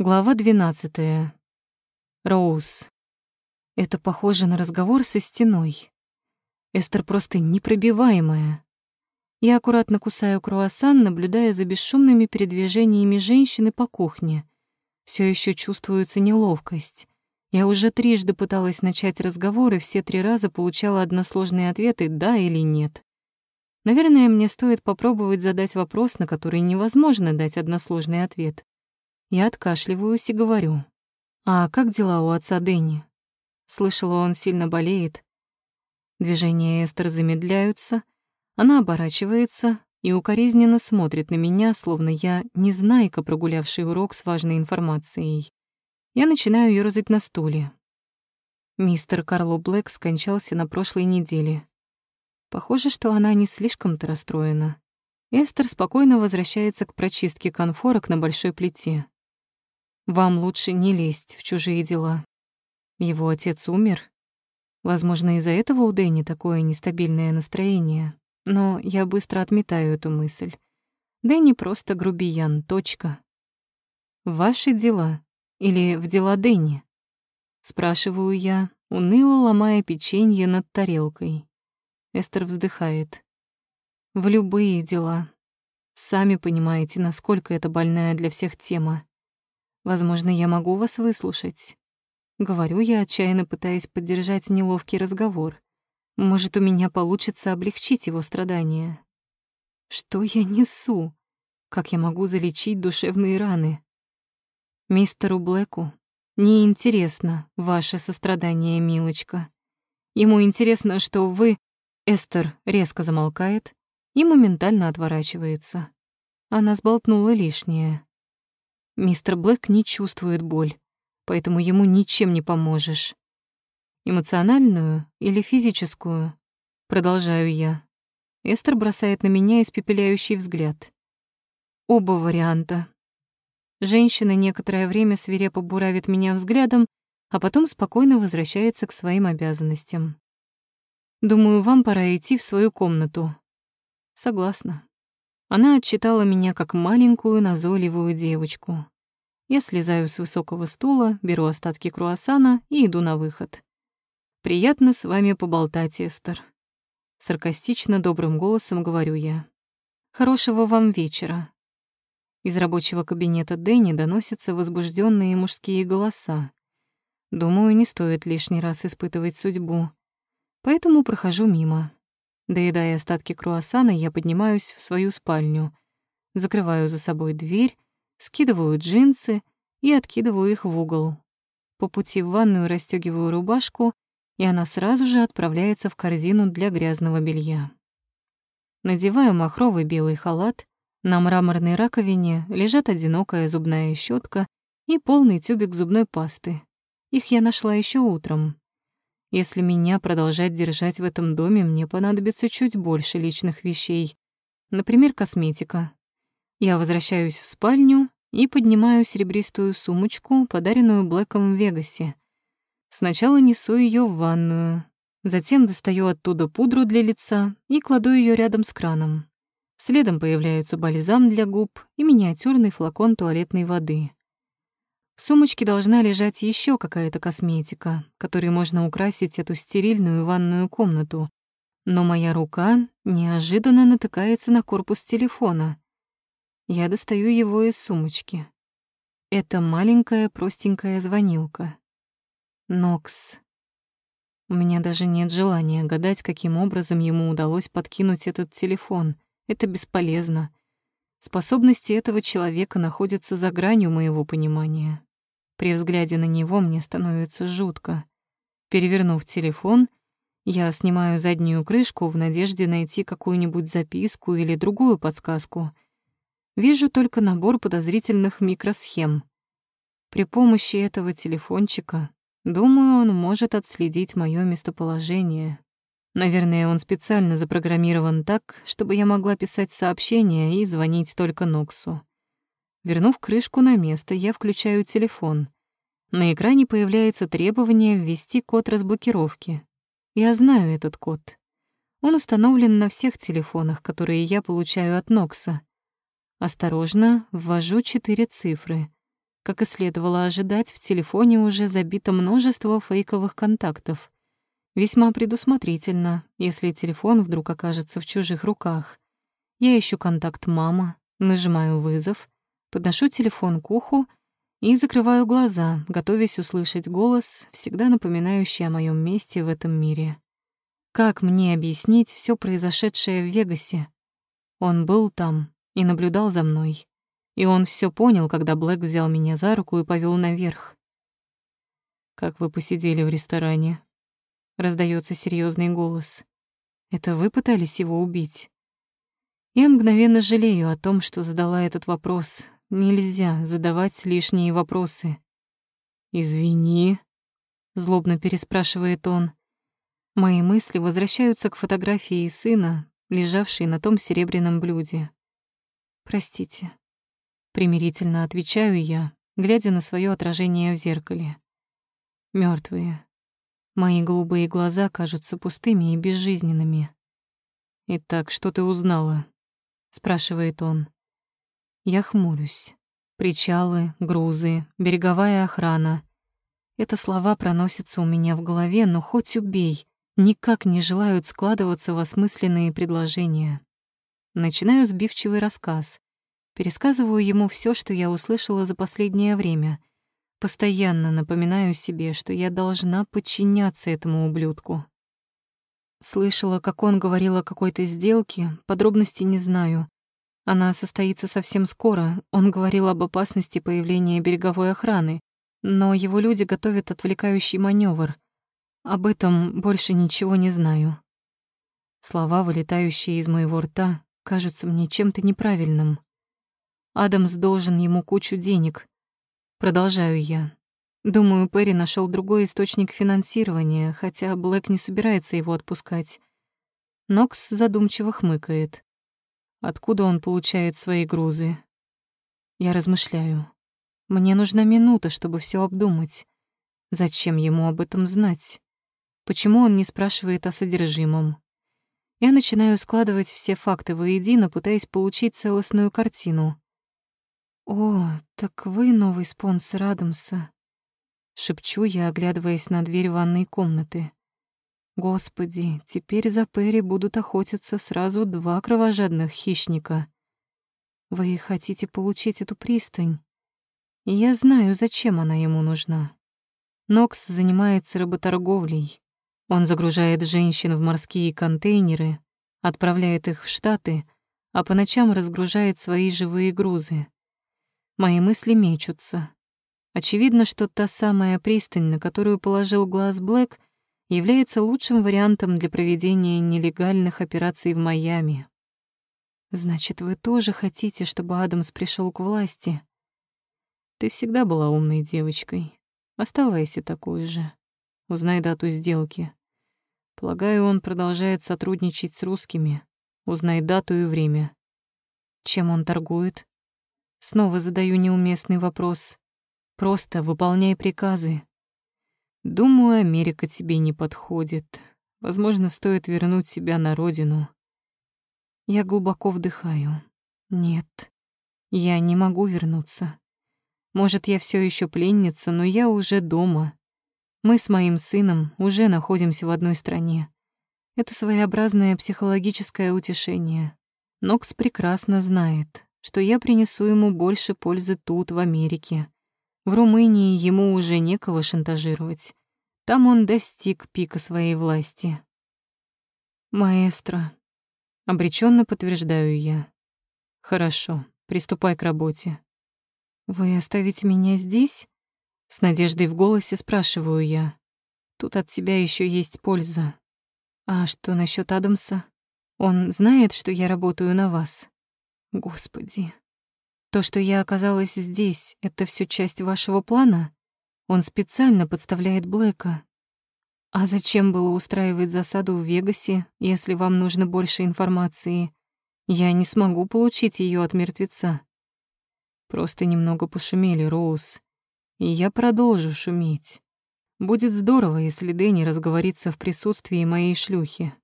Глава 12. Роуз. Это похоже на разговор со стеной. Эстер просто непробиваемая. Я аккуратно кусаю круассан, наблюдая за бесшумными передвижениями женщины по кухне. Все еще чувствуется неловкость. Я уже трижды пыталась начать разговор, и все три раза получала односложные ответы «да» или «нет». Наверное, мне стоит попробовать задать вопрос, на который невозможно дать односложный ответ. Я откашливаюсь и говорю. «А как дела у отца Дэнни?» Слышала, он сильно болеет. Движения Эстер замедляются, она оборачивается и укоризненно смотрит на меня, словно я незнайка, прогулявший урок с важной информацией. Я начинаю ёрзать на стуле. Мистер Карло Блэк скончался на прошлой неделе. Похоже, что она не слишком-то расстроена. Эстер спокойно возвращается к прочистке конфорок на большой плите. Вам лучше не лезть в чужие дела. Его отец умер. Возможно, из-за этого у Дэнни такое нестабильное настроение. Но я быстро отметаю эту мысль. Дэнни просто грубиян, точка. Ваши дела или в дела Дэнни? Спрашиваю я, уныло ломая печенье над тарелкой. Эстер вздыхает. В любые дела. Сами понимаете, насколько это больная для всех тема. Возможно, я могу вас выслушать. Говорю я, отчаянно пытаясь поддержать неловкий разговор. Может, у меня получится облегчить его страдания. Что я несу? Как я могу залечить душевные раны? Мистеру Блэку не интересно ваше сострадание, милочка. Ему интересно, что вы... Эстер резко замолкает и моментально отворачивается. Она сболтнула лишнее. Мистер Блэк не чувствует боль, поэтому ему ничем не поможешь. Эмоциональную или физическую? Продолжаю я. Эстер бросает на меня испепеляющий взгляд. Оба варианта. Женщина некоторое время свирепо буравит меня взглядом, а потом спокойно возвращается к своим обязанностям. Думаю, вам пора идти в свою комнату. Согласна. Она отчитала меня как маленькую назойливую девочку. Я слезаю с высокого стула, беру остатки круассана и иду на выход. «Приятно с вами поболтать, Эстер». Саркастично добрым голосом говорю я. «Хорошего вам вечера». Из рабочего кабинета Дэнни доносятся возбужденные мужские голоса. Думаю, не стоит лишний раз испытывать судьбу. Поэтому прохожу мимо. Доедая остатки круассана, я поднимаюсь в свою спальню, закрываю за собой дверь, скидываю джинсы и откидываю их в угол. По пути в ванную расстёгиваю рубашку, и она сразу же отправляется в корзину для грязного белья. Надеваю махровый белый халат, на мраморной раковине лежат одинокая зубная щетка и полный тюбик зубной пасты. Их я нашла еще утром. Если меня продолжать держать в этом доме, мне понадобится чуть больше личных вещей. Например, косметика. Я возвращаюсь в спальню и поднимаю серебристую сумочку, подаренную Блэком в Вегасе. Сначала несу ее в ванную, затем достаю оттуда пудру для лица и кладу ее рядом с краном. Следом появляются бальзам для губ и миниатюрный флакон туалетной воды. В сумочке должна лежать еще какая-то косметика, которой можно украсить эту стерильную ванную комнату. Но моя рука неожиданно натыкается на корпус телефона. Я достаю его из сумочки. Это маленькая простенькая звонилка. Нокс. У меня даже нет желания гадать, каким образом ему удалось подкинуть этот телефон. Это бесполезно. Способности этого человека находятся за гранью моего понимания. При взгляде на него мне становится жутко. Перевернув телефон, я снимаю заднюю крышку в надежде найти какую-нибудь записку или другую подсказку. Вижу только набор подозрительных микросхем. При помощи этого телефончика, думаю, он может отследить моё местоположение. Наверное, он специально запрограммирован так, чтобы я могла писать сообщения и звонить только Ноксу. Вернув крышку на место, я включаю телефон. На экране появляется требование ввести код разблокировки. Я знаю этот код. Он установлен на всех телефонах, которые я получаю от Нокса. Осторожно, ввожу четыре цифры. Как и следовало ожидать, в телефоне уже забито множество фейковых контактов. Весьма предусмотрительно, если телефон вдруг окажется в чужих руках. Я ищу контакт мама, нажимаю вызов, подношу телефон к уху и закрываю глаза, готовясь услышать голос, всегда напоминающий о моем месте в этом мире. Как мне объяснить все произошедшее в Вегасе? Он был там и наблюдал за мной. И он все понял, когда Блэк взял меня за руку и повел наверх. «Как вы посидели в ресторане?» Раздается серьезный голос. «Это вы пытались его убить?» Я мгновенно жалею о том, что задала этот вопрос. Нельзя задавать лишние вопросы. «Извини», — злобно переспрашивает он. Мои мысли возвращаются к фотографии сына, лежавшей на том серебряном блюде. «Простите», — примирительно отвечаю я, глядя на свое отражение в зеркале. Мертвые. Мои голубые глаза кажутся пустыми и безжизненными. «Итак, что ты узнала?» — спрашивает он. Я хмурюсь. Причалы, грузы, береговая охрана. Это слова проносятся у меня в голове, но хоть убей, никак не желают складываться в осмысленные предложения. Начинаю сбивчивый рассказ. Пересказываю ему все, что я услышала за последнее время. Постоянно напоминаю себе, что я должна подчиняться этому ублюдку. Слышала, как он говорил о какой-то сделке, подробностей не знаю. Она состоится совсем скоро. Он говорил об опасности появления береговой охраны, но его люди готовят отвлекающий маневр — об этом больше ничего не знаю. Слова, вылетающие из моего рта, кажутся мне чем-то неправильным. Адамс должен ему кучу денег. Продолжаю я. Думаю, Перри нашел другой источник финансирования, хотя Блэк не собирается его отпускать. Нокс задумчиво хмыкает. Откуда он получает свои грузы? Я размышляю. Мне нужна минута, чтобы все обдумать. Зачем ему об этом знать? Почему он не спрашивает о содержимом? Я начинаю складывать все факты воедино, пытаясь получить целостную картину. «О, так вы новый спонсор Адамса», — шепчу я, оглядываясь на дверь ванной комнаты. «Господи, теперь за Перри будут охотиться сразу два кровожадных хищника. Вы хотите получить эту пристань, я знаю, зачем она ему нужна. Нокс занимается работорговлей. Он загружает женщин в морские контейнеры, отправляет их в Штаты, а по ночам разгружает свои живые грузы. Мои мысли мечутся. Очевидно, что та самая пристань, на которую положил глаз Блэк, является лучшим вариантом для проведения нелегальных операций в Майами. Значит, вы тоже хотите, чтобы Адамс пришел к власти? Ты всегда была умной девочкой. Оставайся такой же. Узнай дату сделки. Полагаю, он продолжает сотрудничать с русскими. Узнай дату и время. Чем он торгует? Снова задаю неуместный вопрос. Просто выполняй приказы. Думаю, Америка тебе не подходит. Возможно, стоит вернуть себя на родину. Я глубоко вдыхаю. Нет, я не могу вернуться. Может, я все еще пленница, но я уже дома. Мы с моим сыном уже находимся в одной стране. Это своеобразное психологическое утешение. Нокс прекрасно знает, что я принесу ему больше пользы тут, в Америке. В Румынии ему уже некого шантажировать. Там он достиг пика своей власти. «Маэстро», — обреченно подтверждаю я. «Хорошо, приступай к работе». «Вы оставите меня здесь?» С надеждой в голосе спрашиваю я. Тут от тебя еще есть польза. А что насчет Адамса? Он знает, что я работаю на вас? Господи. То, что я оказалась здесь, это все часть вашего плана? Он специально подставляет Блэка. А зачем было устраивать засаду в Вегасе, если вам нужно больше информации? Я не смогу получить ее от мертвеца. Просто немного пошумели, Роуз и я продолжу шуметь. Будет здорово, если Дэнни разговорится в присутствии моей шлюхи.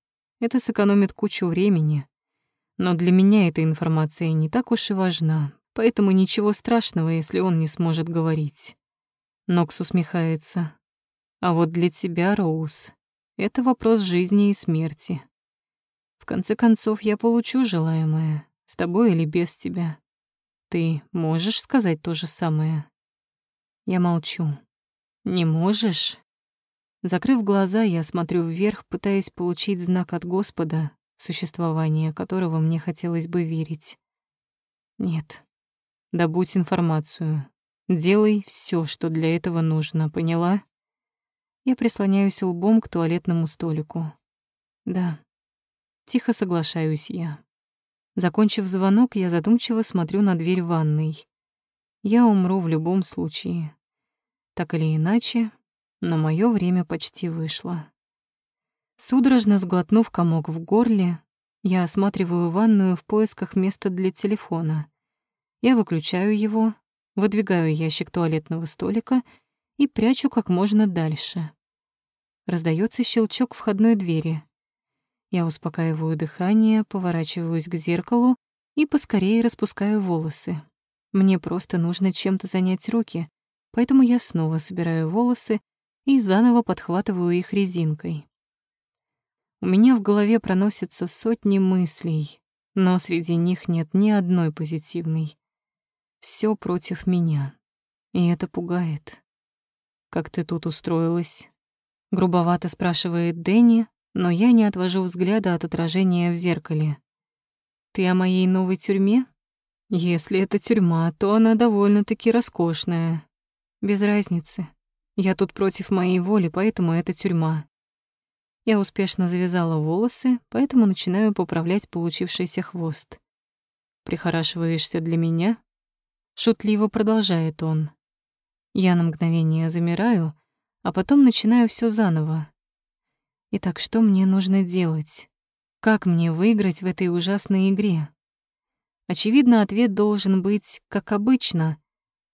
Это сэкономит кучу времени. Но для меня эта информация не так уж и важна, поэтому ничего страшного, если он не сможет говорить. Нокс усмехается. А вот для тебя, Роуз, это вопрос жизни и смерти. В конце концов, я получу желаемое, с тобой или без тебя. Ты можешь сказать то же самое? Я молчу. Не можешь? Закрыв глаза, я смотрю вверх, пытаясь получить знак от Господа, существование которого мне хотелось бы верить. Нет. Добудь информацию. Делай все, что для этого нужно, поняла? Я прислоняюсь лбом к туалетному столику. Да. Тихо соглашаюсь я. Закончив звонок, я задумчиво смотрю на дверь ванной. Я умру в любом случае. Так или иначе, но мое время почти вышло. Судорожно сглотнув комок в горле, я осматриваю ванную в поисках места для телефона. Я выключаю его, выдвигаю ящик туалетного столика и прячу как можно дальше. Раздается щелчок входной двери. Я успокаиваю дыхание, поворачиваюсь к зеркалу и поскорее распускаю волосы. Мне просто нужно чем-то занять руки, поэтому я снова собираю волосы и заново подхватываю их резинкой. У меня в голове проносятся сотни мыслей, но среди них нет ни одной позитивной. Все против меня, и это пугает. «Как ты тут устроилась?» Грубовато спрашивает Дэнни, но я не отвожу взгляда от отражения в зеркале. «Ты о моей новой тюрьме?» «Если это тюрьма, то она довольно-таки роскошная. Без разницы. Я тут против моей воли, поэтому это тюрьма. Я успешно завязала волосы, поэтому начинаю поправлять получившийся хвост. «Прихорашиваешься для меня?» Шутливо продолжает он. Я на мгновение замираю, а потом начинаю все заново. Итак, что мне нужно делать? Как мне выиграть в этой ужасной игре? Очевидно, ответ должен быть, как обычно,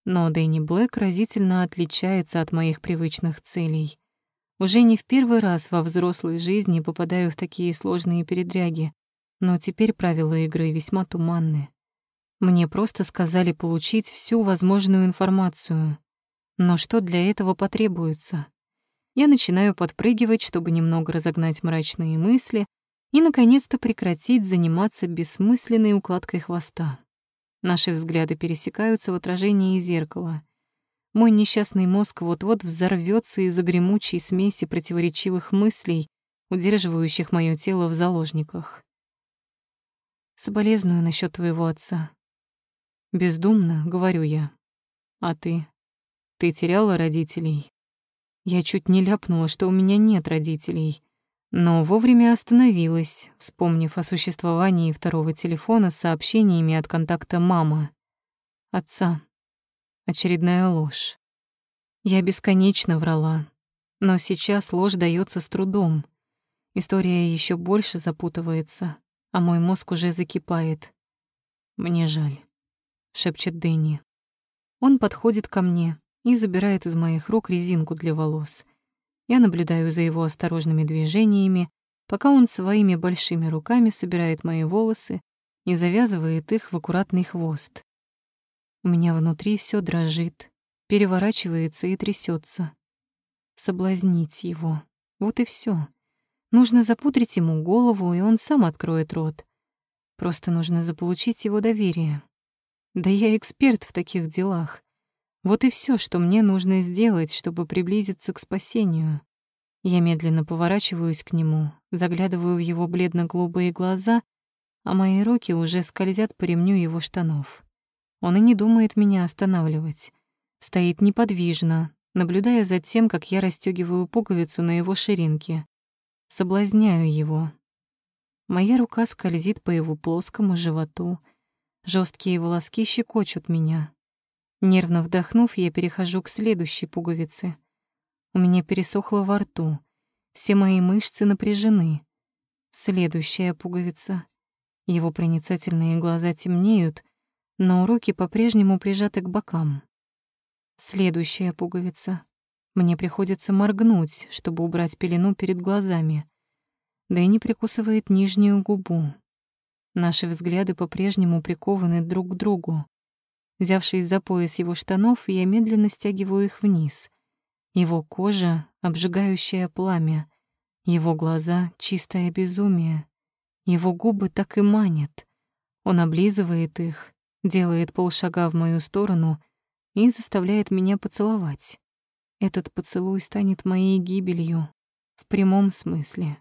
но Дэнни Блэк разительно отличается от моих привычных целей. Уже не в первый раз во взрослой жизни попадаю в такие сложные передряги, но теперь правила игры весьма туманны. Мне просто сказали получить всю возможную информацию. Но что для этого потребуется? Я начинаю подпрыгивать, чтобы немного разогнать мрачные мысли и, наконец-то, прекратить заниматься бессмысленной укладкой хвоста. Наши взгляды пересекаются в отражении зеркала. Мой несчастный мозг вот-вот взорвётся из-за гремучей смеси противоречивых мыслей, удерживающих моё тело в заложниках. Соболезную насчёт твоего отца. Бездумно, говорю я. А ты? Ты теряла родителей? Я чуть не ляпнула, что у меня нет родителей но вовремя остановилась, вспомнив о существовании второго телефона с сообщениями от контакта «мама». Отца. Очередная ложь. Я бесконечно врала, но сейчас ложь дается с трудом. История еще больше запутывается, а мой мозг уже закипает. «Мне жаль», — шепчет Дэнни. Он подходит ко мне и забирает из моих рук резинку для волос. Я наблюдаю за его осторожными движениями, пока он своими большими руками собирает мои волосы и завязывает их в аккуратный хвост. У меня внутри все дрожит, переворачивается и трясется. Соблазнить его. Вот и все. Нужно запудрить ему голову, и он сам откроет рот. Просто нужно заполучить его доверие. Да я эксперт в таких делах. Вот и все, что мне нужно сделать, чтобы приблизиться к спасению. Я медленно поворачиваюсь к нему, заглядываю в его бледно-голубые глаза, а мои руки уже скользят по ремню его штанов. Он и не думает меня останавливать. Стоит неподвижно, наблюдая за тем, как я расстёгиваю пуговицу на его ширинке. Соблазняю его. Моя рука скользит по его плоскому животу. Жесткие волоски щекочут меня. Нервно вдохнув, я перехожу к следующей пуговице. У меня пересохло во рту. Все мои мышцы напряжены. Следующая пуговица. Его проницательные глаза темнеют, но руки по-прежнему прижаты к бокам. Следующая пуговица. Мне приходится моргнуть, чтобы убрать пелену перед глазами. Да и не прикусывает нижнюю губу. Наши взгляды по-прежнему прикованы друг к другу. Взявшись за пояс его штанов, я медленно стягиваю их вниз. Его кожа — обжигающее пламя. Его глаза — чистое безумие. Его губы так и манят. Он облизывает их, делает полшага в мою сторону и заставляет меня поцеловать. Этот поцелуй станет моей гибелью, в прямом смысле.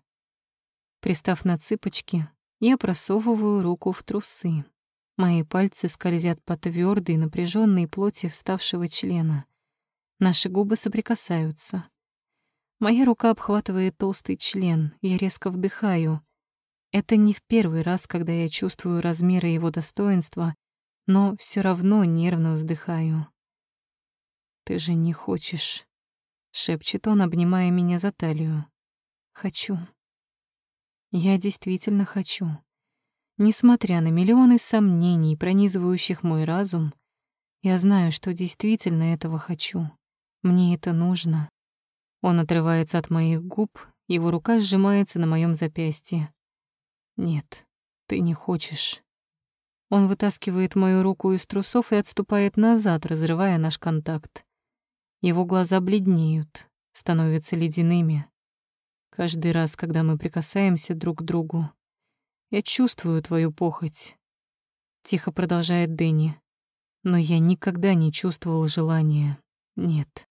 Пристав на цыпочки, я просовываю руку в трусы. Мои пальцы скользят по твердой, напряженной плоти вставшего члена. Наши губы соприкасаются. Моя рука обхватывает толстый член, я резко вдыхаю. Это не в первый раз, когда я чувствую размеры его достоинства, но все равно нервно вздыхаю. «Ты же не хочешь», — шепчет он, обнимая меня за талию. «Хочу». Я действительно хочу. Несмотря на миллионы сомнений, пронизывающих мой разум, я знаю, что действительно этого хочу. Мне это нужно. Он отрывается от моих губ, его рука сжимается на моем запястье. Нет, ты не хочешь. Он вытаскивает мою руку из трусов и отступает назад, разрывая наш контакт. Его глаза бледнеют, становятся ледяными. Каждый раз, когда мы прикасаемся друг к другу, я чувствую твою похоть. Тихо продолжает Дэнни. Но я никогда не чувствовал желания. Нет.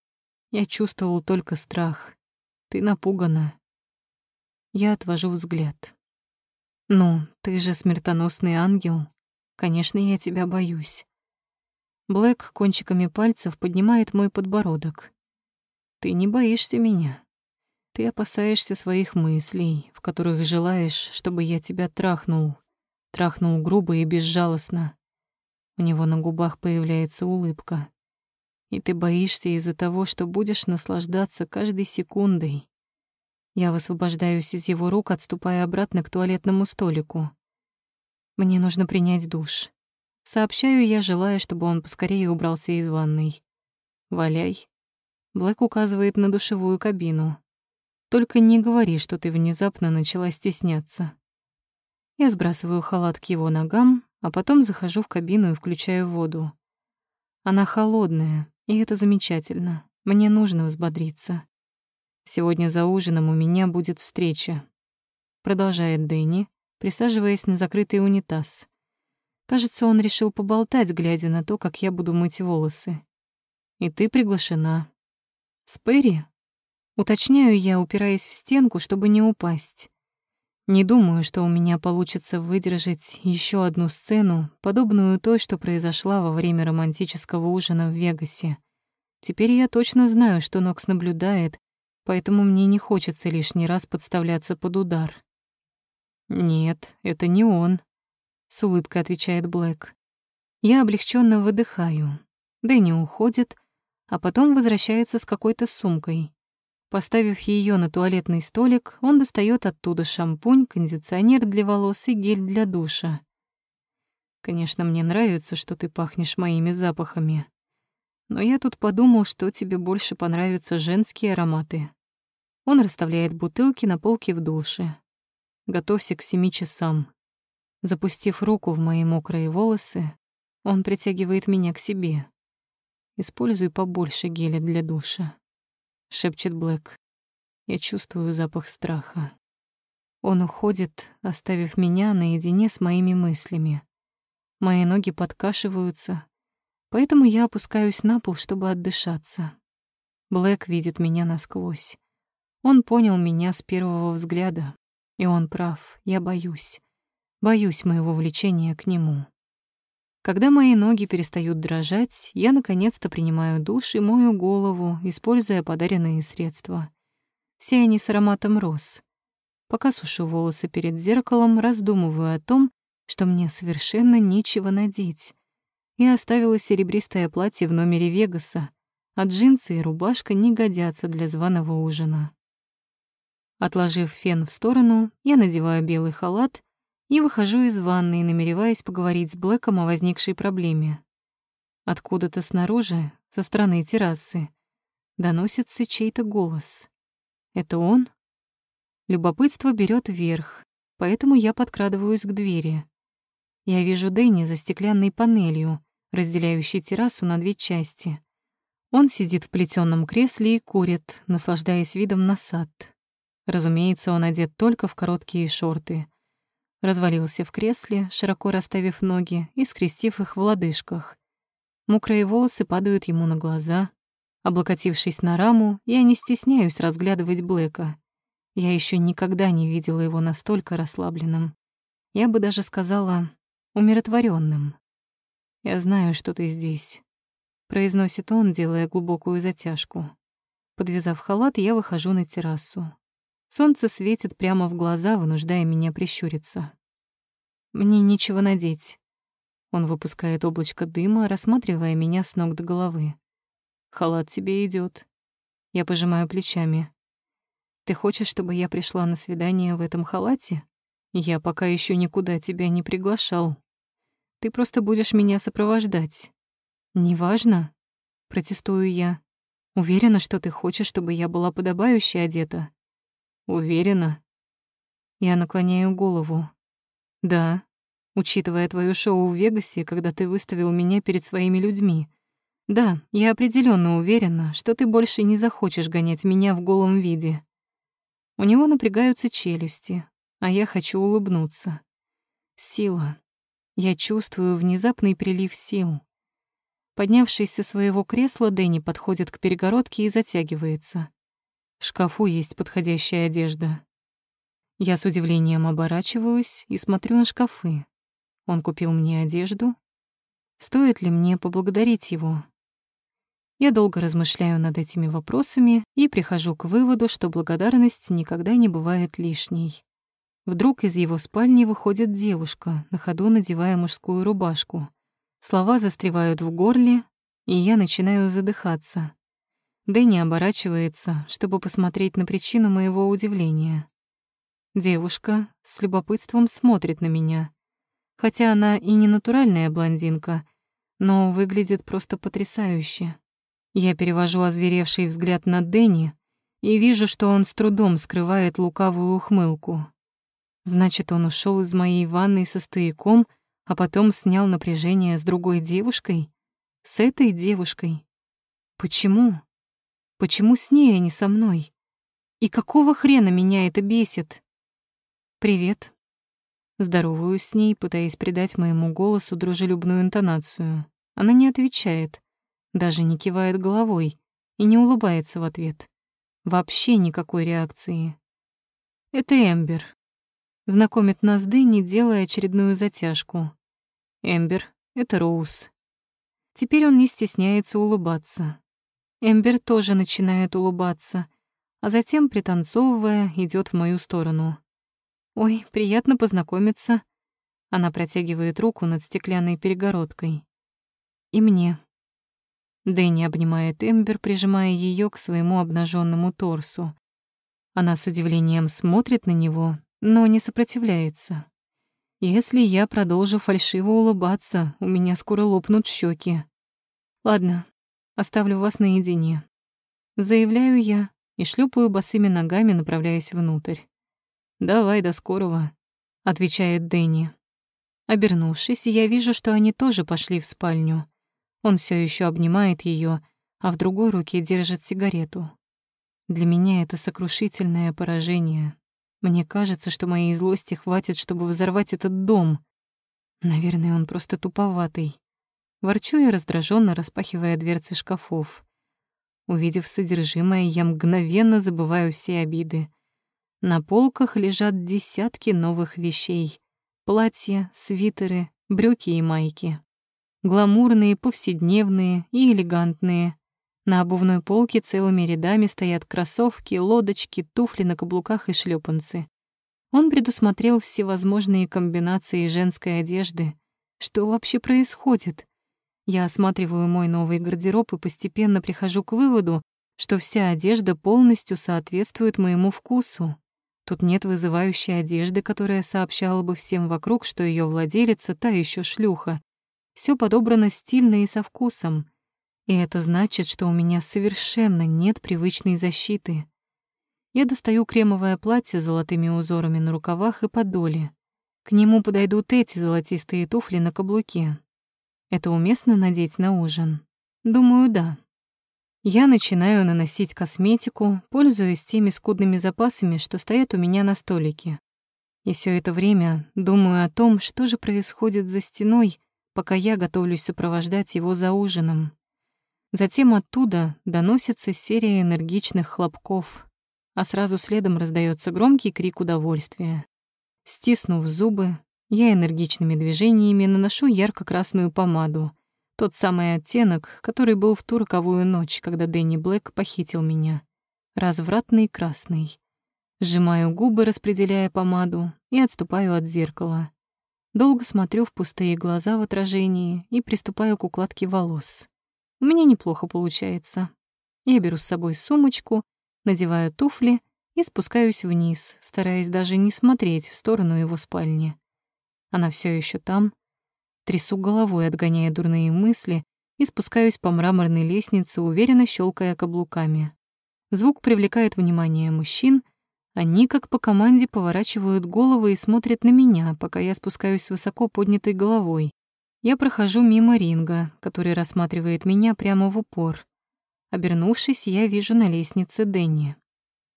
Я чувствовал только страх. Ты напугана. Я отвожу взгляд. Ну, ты же смертоносный ангел. Конечно, я тебя боюсь. Блэк кончиками пальцев поднимает мой подбородок. Ты не боишься меня. Ты опасаешься своих мыслей, в которых желаешь, чтобы я тебя трахнул. Трахнул грубо и безжалостно. У него на губах появляется улыбка. И ты боишься из-за того, что будешь наслаждаться каждой секундой. Я высвобождаюсь из его рук, отступая обратно к туалетному столику. Мне нужно принять душ. Сообщаю я, желая, чтобы он поскорее убрался из ванной. «Валяй». Блэк указывает на душевую кабину. Только не говори, что ты внезапно начала стесняться. Я сбрасываю халат к его ногам, а потом захожу в кабину и включаю воду. Она холодная, и это замечательно. Мне нужно взбодриться. Сегодня за ужином у меня будет встреча. Продолжает Дэнни, присаживаясь на закрытый унитаз. Кажется, он решил поболтать, глядя на то, как я буду мыть волосы. И ты приглашена. С Перри? Уточняю я, упираясь в стенку, чтобы не упасть. Не думаю, что у меня получится выдержать еще одну сцену, подобную той, что произошла во время романтического ужина в Вегасе. Теперь я точно знаю, что Нокс наблюдает, поэтому мне не хочется лишний раз подставляться под удар. «Нет, это не он», — с улыбкой отвечает Блэк. Я облегченно выдыхаю. Дэнни уходит, а потом возвращается с какой-то сумкой. Поставив ее на туалетный столик, он достает оттуда шампунь, кондиционер для волос и гель для душа. Конечно, мне нравится, что ты пахнешь моими запахами. Но я тут подумал, что тебе больше понравятся женские ароматы. Он расставляет бутылки на полке в душе. Готовься к семи часам. Запустив руку в мои мокрые волосы, он притягивает меня к себе. Используй побольше геля для душа. — шепчет Блэк. Я чувствую запах страха. Он уходит, оставив меня наедине с моими мыслями. Мои ноги подкашиваются, поэтому я опускаюсь на пол, чтобы отдышаться. Блэк видит меня насквозь. Он понял меня с первого взгляда, и он прав, я боюсь. Боюсь моего влечения к нему. Когда мои ноги перестают дрожать, я наконец-то принимаю душ и мою голову, используя подаренные средства. Все они с ароматом роз. Пока сушу волосы перед зеркалом, раздумываю о том, что мне совершенно нечего надеть. Я оставила серебристое платье в номере Вегаса, а джинсы и рубашка не годятся для званого ужина. Отложив фен в сторону, я надеваю белый халат и выхожу из ванной, намереваясь поговорить с Блэком о возникшей проблеме. Откуда-то снаружи, со стороны террасы, доносится чей-то голос. Это он? Любопытство берет верх, поэтому я подкрадываюсь к двери. Я вижу Дэнни за стеклянной панелью, разделяющий террасу на две части. Он сидит в плетёном кресле и курит, наслаждаясь видом на сад. Разумеется, он одет только в короткие шорты. Развалился в кресле, широко расставив ноги и скрестив их в лодыжках. Мокрые волосы падают ему на глаза. Облокотившись на раму, я не стесняюсь разглядывать Блэка. Я еще никогда не видела его настолько расслабленным. Я бы даже сказала, умиротворенным. «Я знаю, что ты здесь», — произносит он, делая глубокую затяжку. Подвязав халат, я выхожу на террасу. Солнце светит прямо в глаза, вынуждая меня прищуриться. «Мне нечего надеть». Он выпускает облачко дыма, рассматривая меня с ног до головы. «Халат тебе идет. Я пожимаю плечами. «Ты хочешь, чтобы я пришла на свидание в этом халате? Я пока еще никуда тебя не приглашал. Ты просто будешь меня сопровождать. «Неважно», — протестую я. «Уверена, что ты хочешь, чтобы я была подобающе одета?» «Уверена». Я наклоняю голову. «Да, учитывая твое шоу в Вегасе, когда ты выставил меня перед своими людьми. Да, я определенно уверена, что ты больше не захочешь гонять меня в голом виде». У него напрягаются челюсти, а я хочу улыбнуться. Сила. Я чувствую внезапный прилив сил. Поднявшись со своего кресла, Дэнни подходит к перегородке и затягивается. В шкафу есть подходящая одежда. Я с удивлением оборачиваюсь и смотрю на шкафы. Он купил мне одежду. Стоит ли мне поблагодарить его? Я долго размышляю над этими вопросами и прихожу к выводу, что благодарность никогда не бывает лишней. Вдруг из его спальни выходит девушка, на ходу надевая мужскую рубашку. Слова застревают в горле, и я начинаю задыхаться. Дэнни оборачивается, чтобы посмотреть на причину моего удивления. Девушка с любопытством смотрит на меня. Хотя она и не натуральная блондинка, но выглядит просто потрясающе. Я перевожу озверевший взгляд на Дэнни и вижу, что он с трудом скрывает лукавую ухмылку. Значит, он ушел из моей ванной со стояком — а потом снял напряжение с другой девушкой? С этой девушкой? Почему? Почему с ней, а не со мной? И какого хрена меня это бесит? «Привет». Здороваюсь с ней, пытаясь придать моему голосу дружелюбную интонацию. Она не отвечает, даже не кивает головой и не улыбается в ответ. Вообще никакой реакции. Это Эмбер. Знакомит нас Дэнни, делая очередную затяжку. Эмбер — это Роуз. Теперь он не стесняется улыбаться. Эмбер тоже начинает улыбаться, а затем, пританцовывая, идет в мою сторону. «Ой, приятно познакомиться». Она протягивает руку над стеклянной перегородкой. «И мне». Дэнни обнимает Эмбер, прижимая ее к своему обнаженному торсу. Она с удивлением смотрит на него, но не сопротивляется. Если я продолжу фальшиво улыбаться, у меня скоро лопнут щеки. Ладно, оставлю вас наедине. Заявляю я и шлепаю босыми ногами, направляясь внутрь. «Давай, до скорого», — отвечает Дэнни. Обернувшись, я вижу, что они тоже пошли в спальню. Он все еще обнимает ее, а в другой руке держит сигарету. Для меня это сокрушительное поражение. Мне кажется, что моей злости хватит, чтобы взорвать этот дом. Наверное, он просто туповатый. Ворчу я раздраженно, распахивая дверцы шкафов. Увидев содержимое, я мгновенно забываю все обиды. На полках лежат десятки новых вещей. Платья, свитеры, брюки и майки. Гламурные, повседневные и элегантные. На обувной полке целыми рядами стоят кроссовки, лодочки, туфли на каблуках и шлепанцы. Он предусмотрел всевозможные комбинации женской одежды. Что вообще происходит? Я осматриваю мой новый гардероб и постепенно прихожу к выводу, что вся одежда полностью соответствует моему вкусу. Тут нет вызывающей одежды, которая сообщала бы всем вокруг, что ее владелица та еще шлюха. Все подобрано стильно и со вкусом. И это значит, что у меня совершенно нет привычной защиты. Я достаю кремовое платье с золотыми узорами на рукавах и подоле. К нему подойдут эти золотистые туфли на каблуке. Это уместно надеть на ужин? Думаю, да. Я начинаю наносить косметику, пользуясь теми скудными запасами, что стоят у меня на столике. И все это время думаю о том, что же происходит за стеной, пока я готовлюсь сопровождать его за ужином. Затем оттуда доносится серия энергичных хлопков, а сразу следом раздается громкий крик удовольствия. Стиснув зубы, я энергичными движениями наношу ярко-красную помаду, тот самый оттенок, который был в ту роковую ночь, когда Дэнни Блэк похитил меня. Развратный красный. Сжимаю губы, распределяя помаду, и отступаю от зеркала. Долго смотрю в пустые глаза в отражении и приступаю к укладке волос. У меня неплохо получается. Я беру с собой сумочку, надеваю туфли и спускаюсь вниз, стараясь даже не смотреть в сторону его спальни. Она все еще там. Трясу головой, отгоняя дурные мысли, и спускаюсь по мраморной лестнице, уверенно щелкая каблуками. Звук привлекает внимание мужчин. Они, как по команде, поворачивают головы и смотрят на меня, пока я спускаюсь с высоко поднятой головой. Я прохожу мимо ринга, который рассматривает меня прямо в упор. Обернувшись, я вижу на лестнице Дэнни.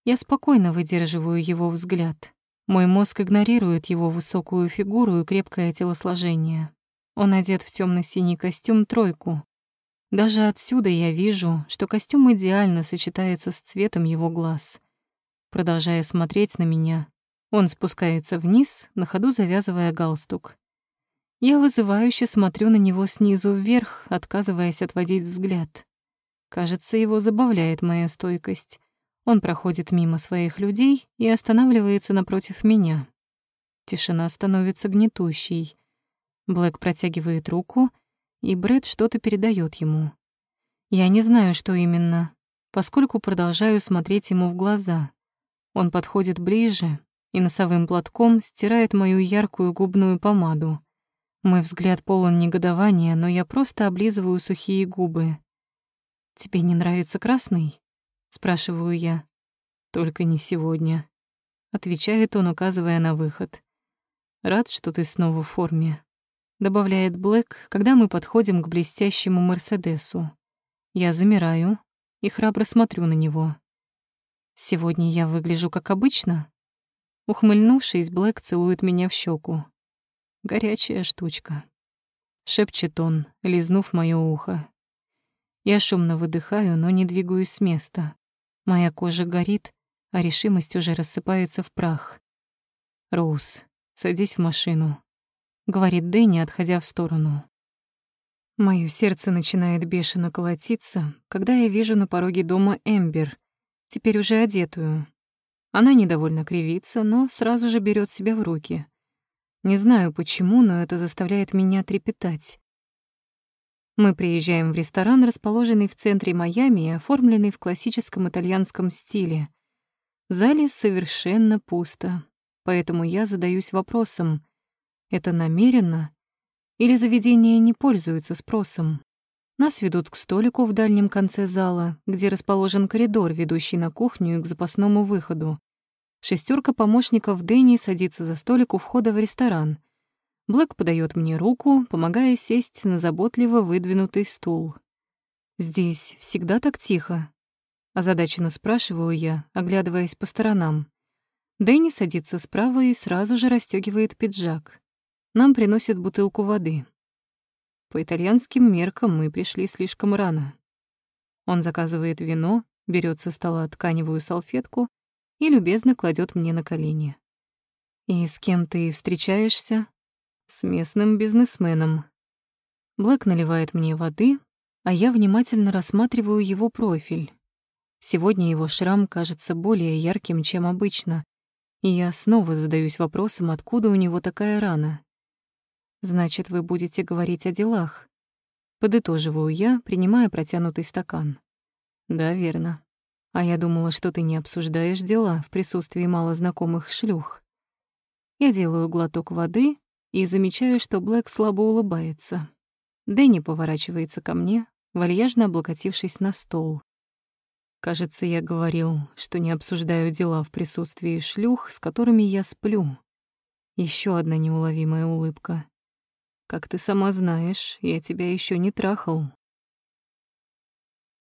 Я спокойно выдерживаю его взгляд. Мой мозг игнорирует его высокую фигуру и крепкое телосложение. Он одет в темно синий костюм тройку. Даже отсюда я вижу, что костюм идеально сочетается с цветом его глаз. Продолжая смотреть на меня, он спускается вниз, на ходу завязывая галстук. Я вызывающе смотрю на него снизу вверх, отказываясь отводить взгляд. Кажется, его забавляет моя стойкость. Он проходит мимо своих людей и останавливается напротив меня. Тишина становится гнетущей. Блэк протягивает руку, и Брэд что-то передает ему. Я не знаю, что именно, поскольку продолжаю смотреть ему в глаза. Он подходит ближе и носовым платком стирает мою яркую губную помаду. Мой взгляд полон негодования, но я просто облизываю сухие губы. «Тебе не нравится красный?» Спрашиваю я. Только не сегодня, отвечает он, указывая на выход. Рад, что ты снова в форме, добавляет Блэк, когда мы подходим к блестящему Мерседесу. Я замираю и храбро смотрю на него. Сегодня я выгляжу как обычно. Ухмыльнувшись, Блэк целует меня в щеку. Горячая штучка. Шепчет он, лизнув моё ухо. Я шумно выдыхаю, но не двигаюсь с места. Моя кожа горит, а решимость уже рассыпается в прах. «Роуз, садись в машину», — говорит Дэнни, отходя в сторону. Моё сердце начинает бешено колотиться, когда я вижу на пороге дома Эмбер, теперь уже одетую. Она недовольно кривится, но сразу же берет себя в руки. Не знаю почему, но это заставляет меня трепетать. Мы приезжаем в ресторан, расположенный в центре Майами и оформленный в классическом итальянском стиле. В зале совершенно пусто, поэтому я задаюсь вопросом, это намеренно или заведение не пользуется спросом? Нас ведут к столику в дальнем конце зала, где расположен коридор, ведущий на кухню и к запасному выходу. Шестерка помощников Дэнни садится за столик у входа в ресторан — Блэк подает мне руку, помогая сесть на заботливо выдвинутый стул. «Здесь всегда так тихо?» Озадаченно спрашиваю я, оглядываясь по сторонам. Дэнни садится справа и сразу же расстегивает пиджак. Нам приносят бутылку воды. По итальянским меркам мы пришли слишком рано. Он заказывает вино, берет со стола тканевую салфетку и любезно кладет мне на колени. «И с кем ты встречаешься?» С местным бизнесменом. Блэк наливает мне воды, а я внимательно рассматриваю его профиль. Сегодня его шрам кажется более ярким, чем обычно, и я снова задаюсь вопросом, откуда у него такая рана. «Значит, вы будете говорить о делах?» Подытоживаю я, принимая протянутый стакан. «Да, верно. А я думала, что ты не обсуждаешь дела в присутствии малознакомых шлюх». Я делаю глоток воды и замечаю, что Блэк слабо улыбается. Дэнни поворачивается ко мне, вальяжно облокотившись на стол. Кажется, я говорил, что не обсуждаю дела в присутствии шлюх, с которыми я сплю. Еще одна неуловимая улыбка. Как ты сама знаешь, я тебя еще не трахал.